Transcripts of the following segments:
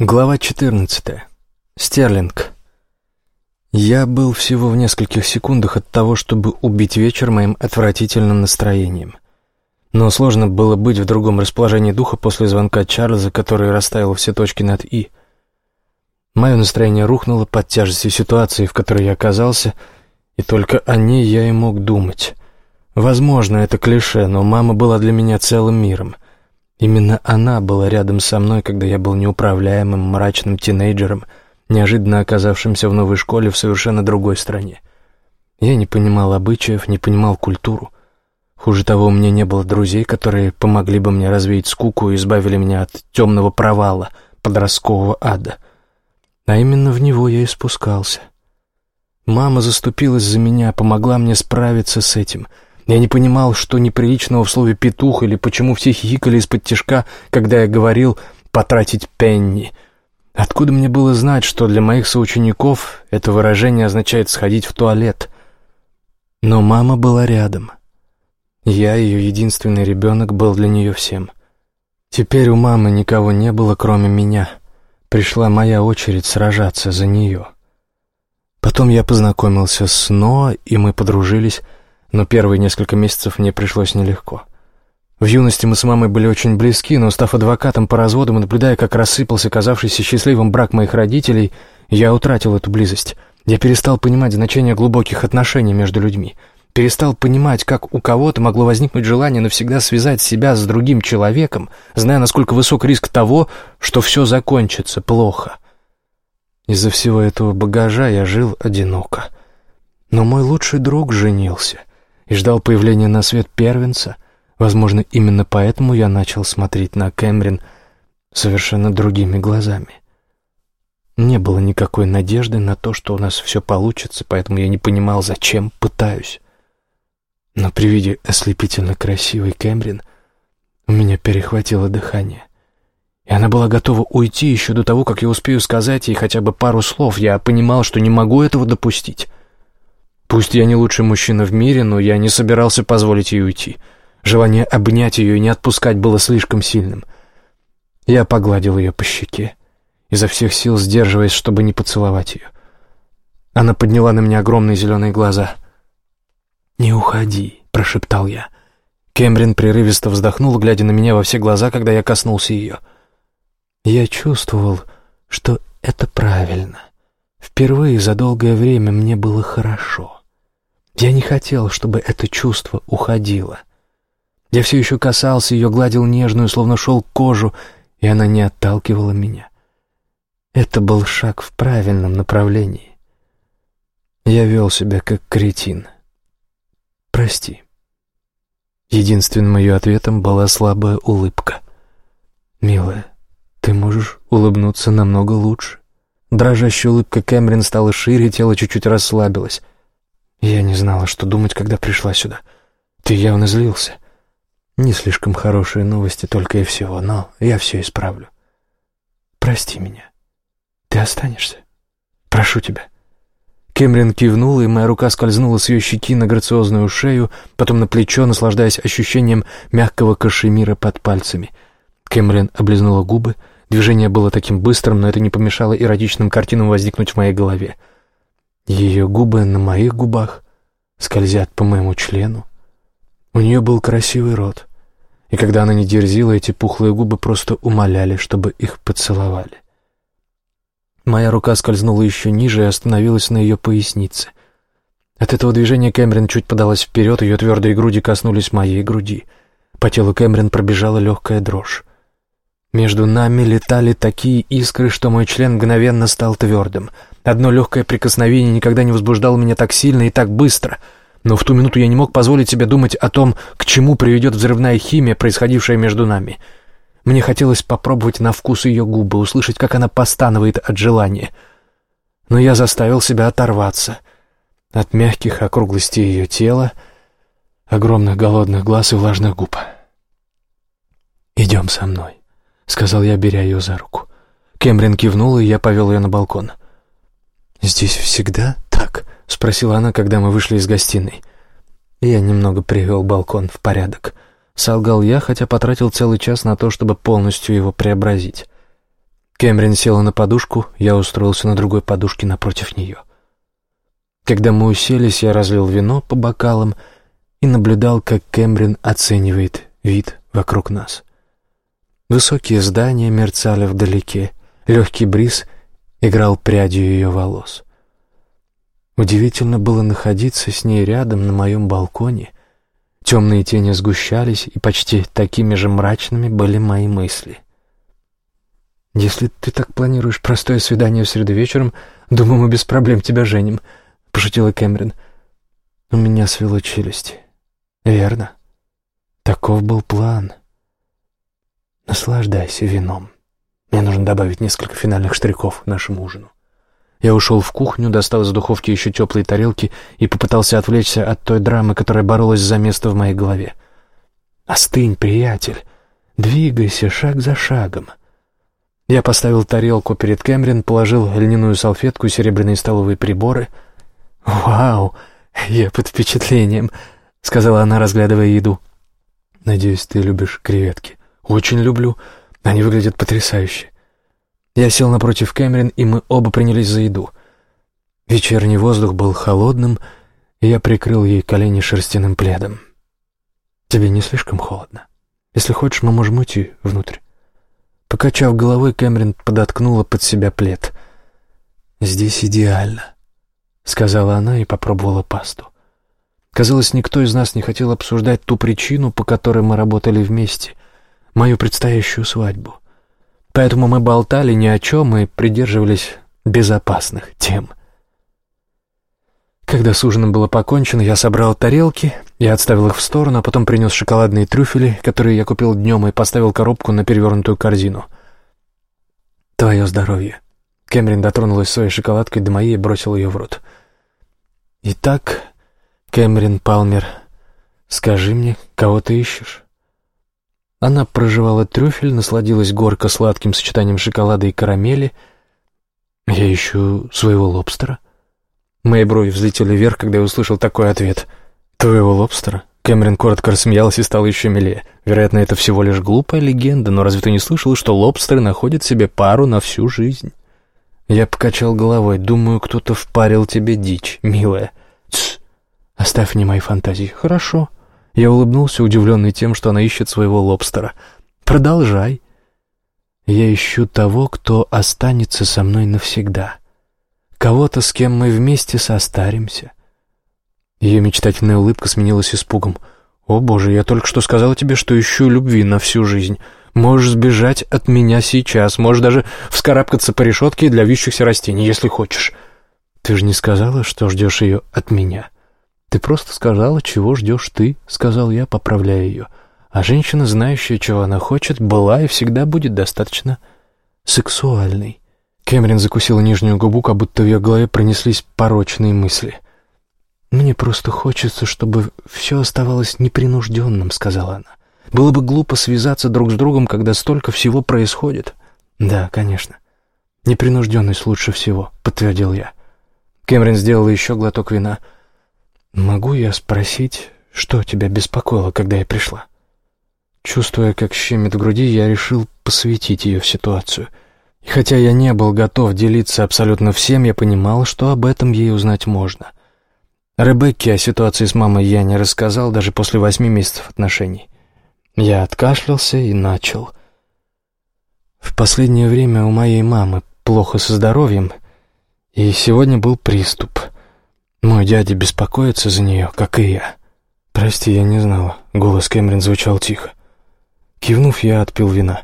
Глава 14. Стерлинг. Я был всего в нескольких секундах от того, чтобы убить вечер моим отвратительным настроением. Но сложно было быть в другом расположении духа после звонка Чарльза, который расставил все точки над «и». Мое настроение рухнуло под тяжестью ситуации, в которой я оказался, и только о ней я и мог думать. Возможно, это клише, но мама была для меня целым миром — Именно она была рядом со мной, когда я был неуправляемым, мрачным тинейджером, неожиданно оказавшимся в новой школе в совершенно другой стране. Я не понимал обычаев, не понимал культуру. Хуже того, у меня не было друзей, которые помогли бы мне развеять скуку и избавили меня от темного провала, подросткового ада. А именно в него я и спускался. Мама заступилась за меня, помогла мне справиться с этим — я не понимал, что неприличного в слове «петух» или почему все хихикали из-под тишка, когда я говорил «потратить пенни». Откуда мне было знать, что для моих соучеников это выражение означает «сходить в туалет»? Но мама была рядом. Я, ее единственный ребенок, был для нее всем. Теперь у мамы никого не было, кроме меня. Пришла моя очередь сражаться за нее. Потом я познакомился с Но, и мы подружились, но первые несколько месяцев мне пришлось нелегко. В юности мы с мамой были очень близки, но став адвокатом по разводам и наблюдая, как рассыпался казавшийся счастливым брак моих родителей, я утратил эту близость. Я перестал понимать значение глубоких отношений между людьми. Перестал понимать, как у кого-то могло возникнуть желание навсегда связать себя с другим человеком, зная, насколько высок риск того, что все закончится плохо. Из-за всего этого багажа я жил одиноко. Но мой лучший друг женился и ждал появления на свет первенца. Возможно, именно поэтому я начал смотреть на Кэмрин совершенно другими глазами. Не было никакой надежды на то, что у нас все получится, поэтому я не понимал, зачем пытаюсь. Но при виде ослепительно красивой Кэмрин у меня перехватило дыхание. И она была готова уйти еще до того, как я успею сказать ей хотя бы пару слов. Я понимал, что не могу этого допустить. Пусть я не лучший мужчина в мире, но я не собирался позволить ей уйти. Желание обнять ее и не отпускать было слишком сильным. Я погладил ее по щеке, изо всех сил сдерживаясь, чтобы не поцеловать ее. Она подняла на меня огромные зеленые глаза. «Не уходи», — прошептал я. Кэмрин прерывисто вздохнул, глядя на меня во все глаза, когда я коснулся ее. Я чувствовал, что это правильно. Впервые за долгое время мне было хорошо. Я не хотел, чтобы это чувство уходило. Я все еще касался ее, гладил нежную, словно шел кожу, и она не отталкивала меня. Это был шаг в правильном направлении. Я вел себя как кретин. Прости. Единственным ее ответом была слабая улыбка. «Милая, ты можешь улыбнуться намного лучше». Дрожащая улыбка Кэмерин стала шире, тело чуть-чуть расслабилось. Я не знала, что думать, когда пришла сюда. Ты явно злился. Не слишком хорошие новости только и всего, но я все исправлю. Прости меня. Ты останешься? Прошу тебя. Кэмерин кивнула, и моя рука скользнула с ее щеки на грациозную шею, потом на плечо, наслаждаясь ощущением мягкого кашемира под пальцами. Кэмерин облизнула губы. Движение было таким быстрым, но это не помешало эротичным картинам возникнуть в моей голове. Ее губы на моих губах скользят по моему члену. У нее был красивый рот, и когда она не дерзила, эти пухлые губы просто умоляли, чтобы их поцеловали. Моя рука скользнула еще ниже и остановилась на ее пояснице. От этого движения Кэмерон чуть подалась вперед, ее твердые груди коснулись моей груди. По телу Кэмерон пробежала легкая дрожь. Между нами летали такие искры, что мой член мгновенно стал твердым. Одно легкое прикосновение никогда не возбуждало меня так сильно и так быстро. Но в ту минуту я не мог позволить себе думать о том, к чему приведет взрывная химия, происходившая между нами. Мне хотелось попробовать на вкус ее губы, услышать, как она постанывает от желания. Но я заставил себя оторваться от мягких округлостей ее тела, огромных голодных глаз и влажных губ. «Идем со мной» сказал я, беря ее за руку. Кэмрин кивнула, и я повел ее на балкон. «Здесь всегда так?» — спросила она, когда мы вышли из гостиной. Я немного привел балкон в порядок. Солгал я, хотя потратил целый час на то, чтобы полностью его преобразить. Кэмерин села на подушку, я устроился на другой подушке напротив нее. Когда мы уселись, я разлил вино по бокалам и наблюдал, как Кэмерин оценивает вид вокруг нас. Высокие здания мерцали вдалеке, легкий бриз играл прядью ее волос. Удивительно было находиться с ней рядом на моем балконе. Темные тени сгущались, и почти такими же мрачными были мои мысли. «Если ты так планируешь простое свидание в среду вечером, думаю, мы без проблем тебя женим», — пошутила Кэмерон. У меня свело челюсти. «Верно. Таков был план. Наслаждайся вином. Мне нужно добавить несколько финальных штрихов к нашему ужину». Я ушел в кухню, достал из духовки еще теплые тарелки и попытался отвлечься от той драмы, которая боролась за место в моей голове. «Остынь, приятель. Двигайся шаг за шагом». Я поставил тарелку перед Кэмерин, положил льняную салфетку и серебряные столовые приборы. «Вау! Я под впечатлением», — сказала она, разглядывая еду. «Надеюсь, ты любишь креветки». «Очень люблю. Они выглядят потрясающе. Я сел напротив Кэмерин, и мы оба принялись за еду. Вечерний воздух был холодным, и я прикрыл ей колени шерстяным пледом. «Тебе не слишком холодно? Если хочешь, мы можем уйти внутрь». Покачав головой, Кэмерин подоткнула под себя плед. «Здесь идеально», — сказала она и попробовала пасту. Казалось, никто из нас не хотел обсуждать ту причину, по которой мы работали вместе, мою предстоящую свадьбу — Поэтому мы болтали ни о чем и придерживались безопасных тем. Когда с ужином было покончено, я собрал тарелки, я отставил их в сторону, а потом принес шоколадные трюфели, которые я купил днем, и поставил коробку на перевернутую корзину. «Твое здоровье». Кэмерин дотронулась своей шоколадкой до моей и бросила ее в рот. «Итак, Кэмерин Палмер, скажи мне, кого ты ищешь?» Она прожевала трюфель, насладилась горько сладким сочетанием шоколада и карамели. «Я ищу своего лобстера». Мои брови взлетели вверх, когда я услышал такой ответ. «Твоего лобстера?» Кэмерон коротко рассмеялся и стал еще милее. Вероятно, это всего лишь глупая легенда, но разве ты не слышал, что лобстеры находят себе пару на всю жизнь? Я покачал головой. Думаю, кто-то впарил тебе дичь, милая. Тсс, оставь мне мои фантазии. Хорошо. Я улыбнулся, удивленный тем, что она ищет своего лобстера. «Продолжай». «Я ищу того, кто останется со мной навсегда. Кого-то, с кем мы вместе состаримся». Ее мечтательная улыбка сменилась испугом. «О, Боже, я только что сказала тебе, что ищу любви на всю жизнь. Можешь сбежать от меня сейчас, можешь даже вскарабкаться по решетке для вьющихся растений, если хочешь. Ты же не сказала, что ждешь ее от меня?» «Ты просто сказала, чего ждешь ты», — сказал я, поправляя ее. «А женщина, знающая, чего она хочет, была и всегда будет достаточно сексуальной». Кэмерин закусила нижнюю губу, как будто в ее голове пронеслись порочные мысли. «Мне просто хочется, чтобы все оставалось непринужденным», — сказала она. «Было бы глупо связаться друг с другом, когда столько всего происходит». «Да, конечно. Непринужденность лучше всего», — подтвердил я. Кэмерин сделала еще глоток вина — «Могу я спросить, что тебя беспокоило, когда я пришла?» Чувствуя, как щемит в груди, я решил посвятить ее в ситуацию. И хотя я не был готов делиться абсолютно всем, я понимал, что об этом ей узнать можно. Ребекке о ситуации с мамой я не рассказал даже после восьми месяцев отношений. Я откашлялся и начал. В последнее время у моей мамы плохо со здоровьем, и сегодня был приступ — мой дядя беспокоится за нее, как и я. Прости, я не знала. Голос Кэмерон звучал тихо. Кивнув, я отпил вина.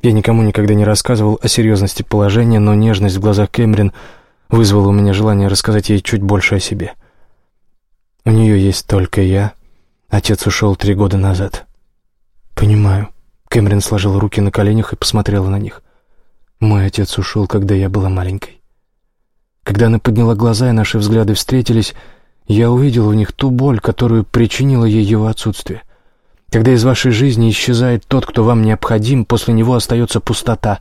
Я никому никогда не рассказывал о серьезности положения, но нежность в глазах Кэмерон вызвала у меня желание рассказать ей чуть больше о себе. У нее есть только я. Отец ушел три года назад. Понимаю. Кэмерон сложил руки на коленях и посмотрела на них. Мой отец ушел, когда я была маленькой. Когда она подняла глаза и наши взгляды встретились, я увидел в них ту боль, которую причинило ей его отсутствие. Когда из вашей жизни исчезает тот, кто вам необходим, после него остается пустота.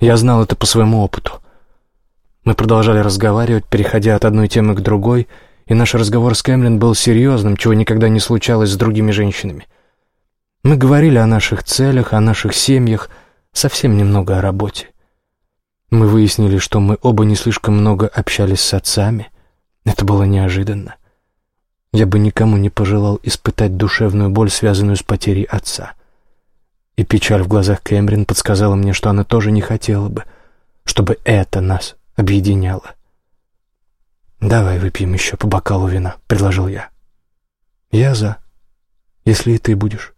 Я знал это по своему опыту. Мы продолжали разговаривать, переходя от одной темы к другой, и наш разговор с Кэмлин был серьезным, чего никогда не случалось с другими женщинами. Мы говорили о наших целях, о наших семьях, совсем немного о работе. Мы выяснили, что мы оба не слишком много общались с отцами. Это было неожиданно. Я бы никому не пожелал испытать душевную боль, связанную с потерей отца. И печаль в глазах Кэмерин подсказала мне, что она тоже не хотела бы, чтобы это нас объединяло. «Давай выпьем еще по бокалу вина», — предложил я. «Я за, если и ты будешь».